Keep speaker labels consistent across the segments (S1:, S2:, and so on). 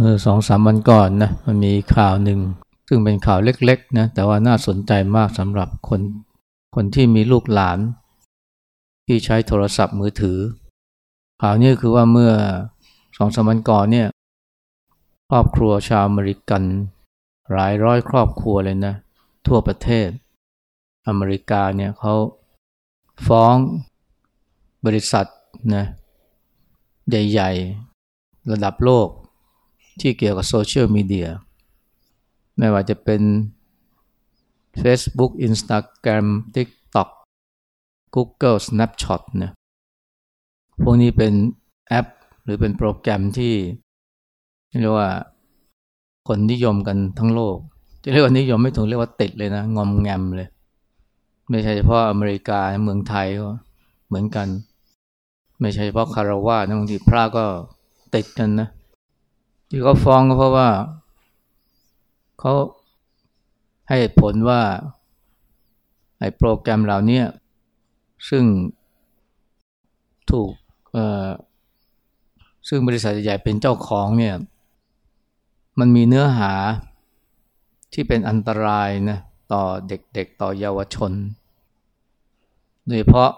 S1: เมื่อสองสามวันก่อนนะมันมีข่าวหนึ่ง ซึ่งเป็นข่าวเล็กๆนะแต่ว่าน่าสนใจมากสำหรับคนคนที่มีลูกหลาน ที่ใช้โทรศัพท์มือถือ ข่าวนี้คือว่าเมื่อสองสามวันก่อนเนี่ยครอบครัวชาวอเมริกัน หลายร้อยครอบครัวเลยนะ ทั่วประเทศ อเมริกาเนี่ยเขาฟ้องบริษัทนะใหญ่ ๆ ระดับโลก ที่เกี่ยวกับโซเชียลมีเดียไม่ว่าจะเป็น Facebook Instagram TikTok Google Snapchat เนี่ยพวกนี้เป็นแอป หรือเป็นโปรแกรมที่เรียกว่าคนนิยมกันทั้งโลก จะเรียกว่านิยมไม่ถึงเรียกว่าติดเลยนะ งอมแงมเลย ไม่ใช่เฉพาะอเมริกาเมืองไทยก็เหมือนกัน ไม่ใช่เฉพาะคาราวาสบางทีพระก็ติดกันนะ ที่เขาฟ้องก็เพราะว่าเขาให้ผลว่าไอ้โปรแกรมเหล่านี้ซึ่งถูกซึ่งบริษัทใหญ่เป็นเจ้าของเนี่ยมันมีเนื้อหาที่เป็นอันตรายนะต่อเด็กๆต่อเยาวชน โดยเฉพาะ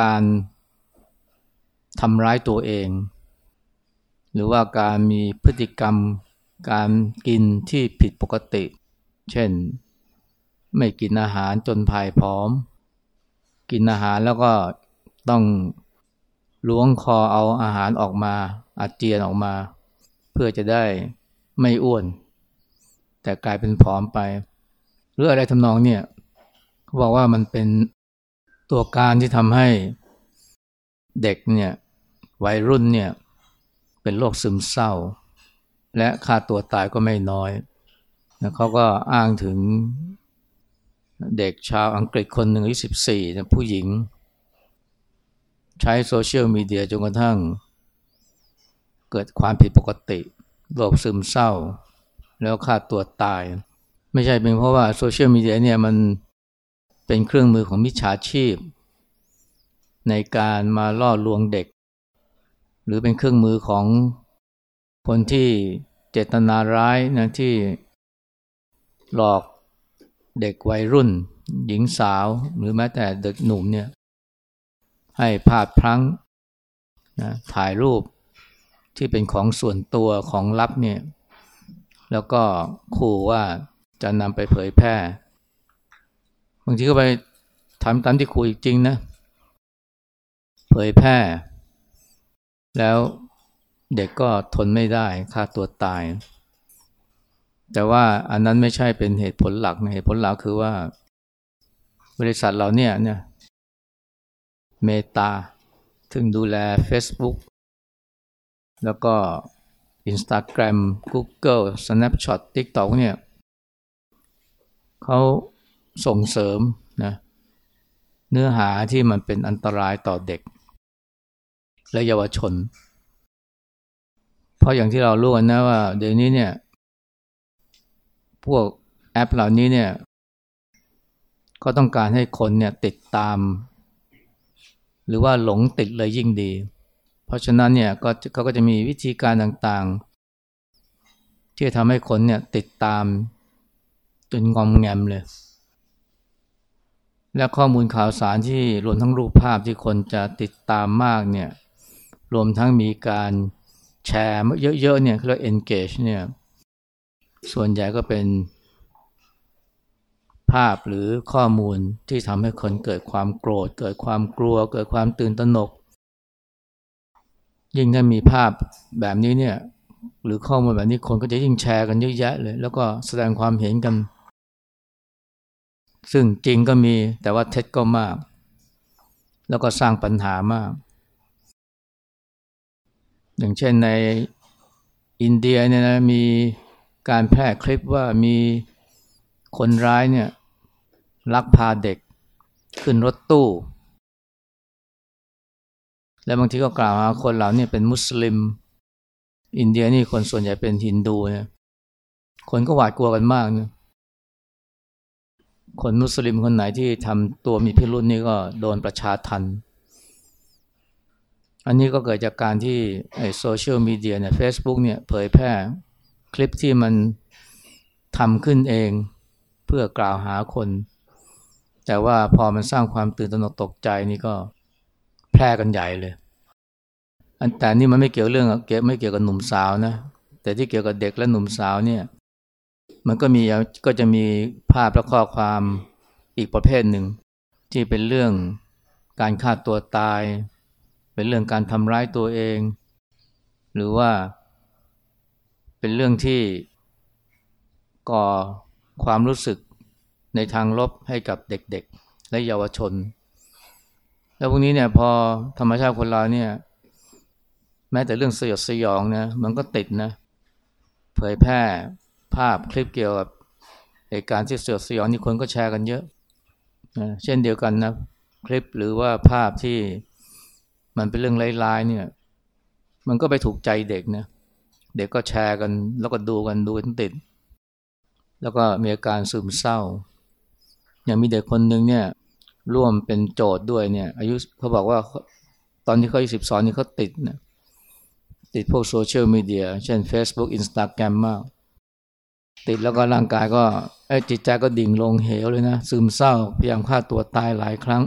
S1: การทำร้ายตัวเอง หรือว่าการมีพฤติกรรม การกินที่ผิดปกติ เช่น ไม่กินอาหารจนภายพร้อม กินอาหารแล้วก็ต้องล้วงคอเอาอาหารออกมา อาเจียนออกมา เพื่อจะได้ไม่อ้วน แต่กลายเป็นผอมไปหรืออะไรทำนองเนี่ยเขาบอกว่ามันเป็นตัวการที่ทำให้เด็กเนี่ยวัยรุ่นเนี่ย เป็นโรคซึมเศร้า และค่าตัวตายก็ไม่น้อยนะเขาก็อ้างถึงเด็กชาวอังกฤษคนหนึ่งอายุสิบสี่ผู้หญิง ใช้โซเชียลมีเดียจนกระทั่ง เกิดความผิดปกติโรคซึมเศร้า แล้วฆ่าตัวตาย ไม่ใช่เป็นเพราะว่าโซเชียลมีเดียเนี่ยมันเป็นเครื่องมือของมิจฉาชีพ ในการมาล่อลวงเด็ก หรือเป็นเครื่องมือของคนที่เจตนาร้ายนะที่หลอกเด็กวัยรุ่น หญิงสาว หรือแม้แต่เด็กหนุ่มเนี่ยให้พลาดพลั้งนะถ่ายรูปที่เป็นของส่วนตัวของลับเนี่ยแล้วก็ขู่ว่าจะนำไปเผยแพร่ บางทีก็ไปทำตามที่ขู่จริงนะ เผยแพร่ แล้วเด็กก็ทนไม่ได้ฆ่าตัวตาย แต่ว่าอันนั้นไม่ใช่เป็นเหตุผลหลักเหตุผลหลักคือว่า บริษัทเราเนี่ยเนี่ยเมตาถึงดูแล Facebook แล้วก็ Instagram Google Snapchat TikTok เนี่ยเขาส่งเสริมนะเนื้อหาที่มันเป็นอันตรายต่อเด็ก และเยาวชน เพราะอย่างที่เรารู้กันนะว่า เดี๋ยวนี้เนี่ย พวกแอปเหล่านี้เนี่ย ก็ต้องการให้คนเนี่ยติดตาม หรือว่าหลงติดเลยยิ่งดี เพราะฉะนั้นเนี่ยก็เขาก็จะมีวิธีการต่างๆ ที่ทำให้คนเนี่ยติดตามจนงอมแงมเลย และข้อมูลข่าวสารที่รวมทั้งรูปภาพที่คนจะติดตามมากเนี่ย รวมทั้งมีการแชร์เยอะๆเนี่ยเรียก engage เนี่ยส่วนใหญ่ก็เป็นภาพหรือข้อมูลที่ทำให้คนเกิดความโกรธ เกิดความกลัว เกิดความตื่นตระหนก ยิ่งถ้ามีภาพแบบนี้เนี่ยหรือข้อมูลแบบนี้คนก็จะยิ่งแชร์กันเยอะแยะเลย แล้วก็แสดงความเห็นกัน ซึ่งจริงก็มีแต่ว่าเท็จก็มาก แล้วก็สร้างปัญหามาก อย่างเช่นในอินเดียเนี่ยนะมีการแพร่คลิปว่ามีคนร้ายเนี่ยลักพาเด็กขึ้นรถตู้ และบางทีก็กล่าวหาคนเหล่านี้เป็นมุสลิม อินเดียนี่คนส่วนใหญ่เป็นฮินดูเนี่ยคนก็หวาดกลัวกันมากเนี่ยคนมุสลิมคนไหนที่ทำตัวมีพิรุษนี่ก็โดนประชาทัน อันนี้ก็เกิดจากการที่ไอ้โซเชียลมีเดียเนี่ยเฟซบุ๊กเนี่ยเผยแพร่คลิปที่มันทำขึ้นเองเพื่อกล่าวหาคน แต่ว่าพอมันสร้างความตื่นตระหนกตกใจนี่ก็แพร่กันใหญ่เลย อันแต่นี่มันไม่เกี่ยวเรื่องเกี่ยวไม่เกี่ยวกับหนุ่มสาวนะ แต่ที่เกี่ยวกับเด็กและหนุ่มสาวเนี่ย มันก็มีก็จะมีภาพและข้อความอีกประเภทหนึ่ง ที่เป็นเรื่องการฆ่าตัวตาย เป็นเรื่องการทำร้ายตัวเอง หรือว่าเป็นเรื่องที่ก่อความรู้สึกในทางลบให้กับเด็กๆ และเยาวชน แล้วพวกนี้เนี่ยพอธรรมชาติคนเราเนี่ยแม้แต่เรื่องสยดสยองนะมันก็ติดนะเผยแพร่ภาพคลิปเกี่ยวกับเหตุการณ์ที่สยดสยองนี่คนก็แชร์กันเยอะนะเช่นเดียวกันนะคลิปหรือว่าภาพที่ มันเป็นเรื่องร้ายๆเนี่ย มันก็ไปถูกใจเด็กนะเด็กก็แชร์กันแล้วก็ดูกันดูกันติด แล้วก็มีอาการซึมเศร้า อย่างมีเด็กคนหนึ่งเนี่ย ร่วมเป็นโจทย์ด้วยเนี่ย อายุเขาบอกว่าตอนที่เขาอายุสิบสองนี่เขาติดนะติดพวกโซเชียลมีเดียเช่น Facebook Instagram มากติดแล้วก็ร่างกายก็ไอ้จิตใจก็ดิ่งลงเหวเลยนะ ซึมเศร้าพยายามฆ่าตัวตายหลายครั้ง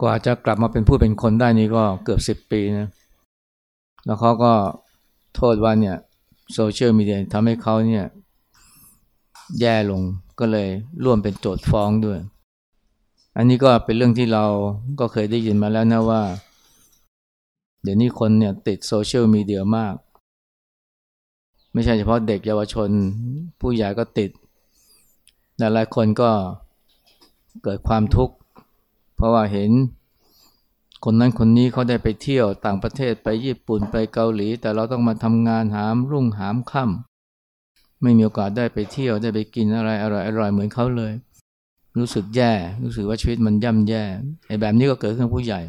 S1: กว่าจะกลับมาเป็นผู้เป็นคนได้นี่ก็เกือบสิบปีนะ แล้วเขาก็โทษว่าเนี่ยโซเชียลมีเดียทำให้เขาเนี่ยแย่ลงก็เลยร่วมเป็นโจทย์ฟ้องด้วย อันนี้ก็เป็นเรื่องที่เราก็เคยได้ยินมาแล้วนะว่า เดี๋ยวนี้คนเนี่ยติดโซเชียลมีเดียมาก ไม่ใช่เฉพาะเด็กเยาวชน ผู้ใหญ่ก็ติดหลายคนก็เกิดความทุกข์ เพราะว่าเห็น คนนั้นคนนี้เขาได้ไปเที่ยวต่างประเทศไปญี่ปุ่นไปเกาหลี แต่เราต้องมาทำงานหามรุ่งหามค่ำไม่มีโอกาสได้ไปเที่ยวได้ไปกินอะไรอร่อยอร่อยเหมือนเขาเลย รู้สึกแย่ รู้สึกว่าชีวิตมันย่ำแย่ไอ้แบบนี้ก็เกิดขึ้นผู้ใหญ่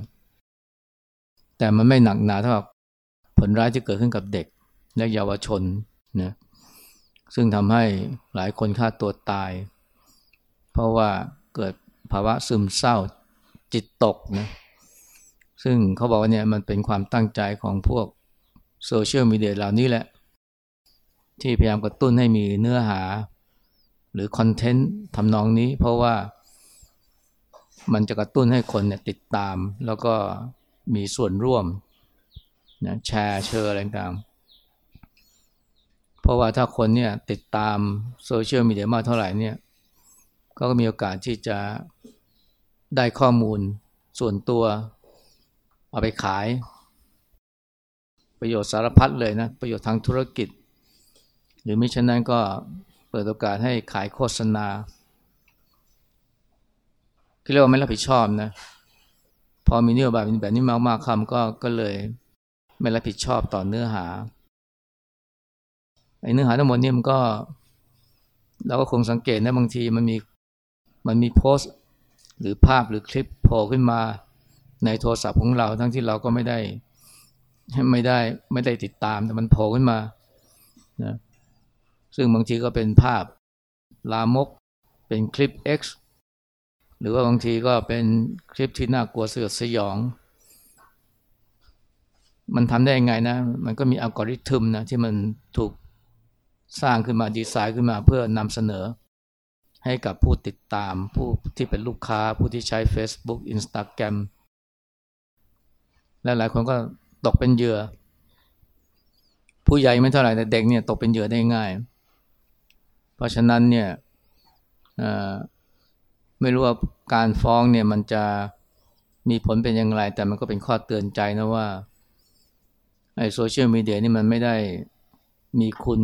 S1: แต่มันไม่หนักหนาเท่ากับผลร้ายที่เกิดขึ้นกับเด็กและเยาวชนนะซึ่งทำให้หลายคนฆ่าตัวตาย เพราะว่าเกิดภาวะซึมเศร้า จิตตกนะซึ่งเขาบอกว่าเนี่ยมันเป็นความตั้งใจของพวกโซเชียลมีเดียเหล่านี้แหละ ที่พยายามกระตุ้นให้มีเนื้อหา หรือ content ทำนองนี้ เพราะว่ามันจะกระตุ้นให้คนเนี่ยติดตาม แล้วก็มีส่วนร่วมนะแชร์เชอร์อะไรต่างเพราะว่าถ้าคนเนี่ยติดตาม social media มากเท่าไหร่เนี่ยก็มีโอกาสที่จะ ได้ข้อมูลส่วนตัว เอาไปขาย ประโยชน์สารพัดเลยนะ ประโยชน์ทางธุรกิจ หรือมิฉะนั้นก็เปิดโอกาสให้ขายโฆษณาเรียกว่าไม่รับผิดชอบนะ พอมีนื้อบายแบบนี้มากๆคำก็ก็เลยไม่รับผิดชอบต่อเนื้อหาไอ้เนื้อหาทั้งหมดนี่มันก็ เราก็คงสังเกตนะบางทีมันมีมันมีโพสต์ หรือภาพหรือคลิปโผล่ขึ้นมาในโทรศัพท์ของเราทั้งที่เราก็ไม่ได้ไม่ได้ไม่ได้ติดตามแต่มันโผล่ขึ้นมานะซึ่งบางทีก็เป็นภาพลามก เป็นคลิป X หรือว่าบางทีก็เป็นคลิปที่น่ากลัวสยดสยอง มันทำได้ยังไงนะ มันก็มีอัลกอริทึมนะที่มันถูกสร้างขึ้นมาดีไซน์ขึ้นมาเพื่อนำเสนอ ให้กับผู้ติดตามผู้ที่เป็นลูกค้าผู้ที่ใช้ Facebook Instagram และหลายคนก็ตกเป็นเหยื่อ ผู้ใหญ่ไม่เท่าไหร่แต่เด็กเนี่ยตกเป็นเหยื่อได้ง่าย เพราะฉะนั้นเนี่ยไม่รู้ว่าการฟ้องเนี่ยมันจะมีผลเป็นอย่างไร แต่มันก็เป็นข้อเตือนใจนะว่าไอ้โซเชียลมีเดียนี่มันไม่ได้มีคุณ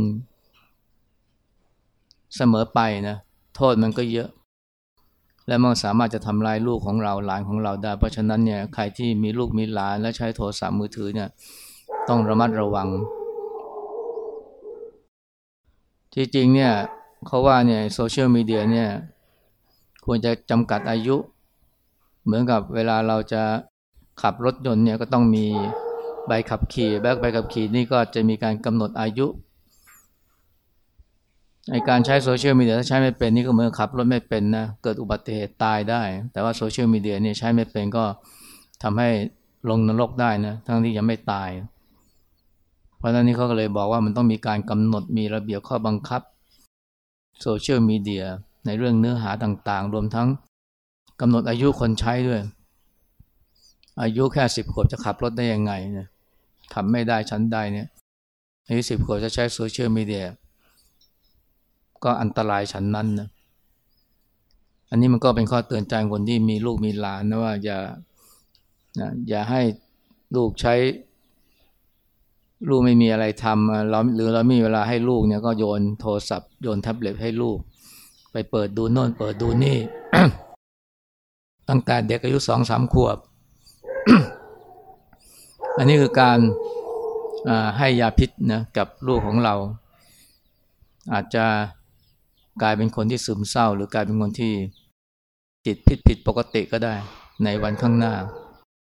S1: เสมอไปนะ โทษมันก็เยอะ และมันสามารถจะทำลายลูกของเราหลานของเราได้ เพราะฉะนั้นเนี่ยใครที่มีลูกมีหลานและใช้โทรศัพท์มือถือเนี่ยต้องระมัดระวังที่จริงเนี่ยเขาว่าเนี่ยโซเชียลมีเดียเนี่ยควรจะจำกัดอายุ เหมือนกับเวลาเราจะขับรถยนต์เนี่ยก็ต้องมีใบขับขี่แบกใบขับขี่นี่ก็จะมีการกำหนดอายุ ในการใช้โซเชียลมีเดียถ้าใช้ไม่เป็นนี่ก็เหมือนขับรถไม่เป็นนะเกิดอุบัติเหตุตายได้ แต่ว่าโซเชียลมีเดียนี่ใช้ไม่เป็นก็ทำให้ลงนรกได้นะทั้งที่ยังไม่ตาย เพราะฉะนั้นนี่เขาก็เลยบอกว่ามันต้องมีการกำหนดมีระเบียบข้อบังคับโซเชียลมีเดียในเรื่องเนื้อหาต่างๆ รวมทั้งกำหนดอายุคนใช้ด้วย อายุแค่สิบขวบจะขับรถได้ยังไงเนี่ยทำไม่ได้ชั้นใดเนี่ยอายุสิบขวบจะใช้โซเชียลมีเดีย ก็อันตรายฉันนั้นนะอันนี้มันก็เป็นข้อเตือนใจคนที่มีลูกมีหลานนะว่าอย่านะอย่าให้ลูกใช้ ลูกไม่มีอะไรทำเราหรือเราไม่มีเวลาให้ลูกเนี่ยก็โยนโทรศัพท์โยนแท็บเล็ตให้ลูก ไปเปิดดูโน่นเปิดดูนี่ ตั้งแต่เด็กอายุสองสามขวบ อันนี้คือการให้ยาพิษนะกับลูกของเรา อาจจะ กลายเป็นคนที่ซึมเศร้า หรือกลายเป็นคนที่จิตผิดผิดปกติก็ได้ในวันข้างหน้า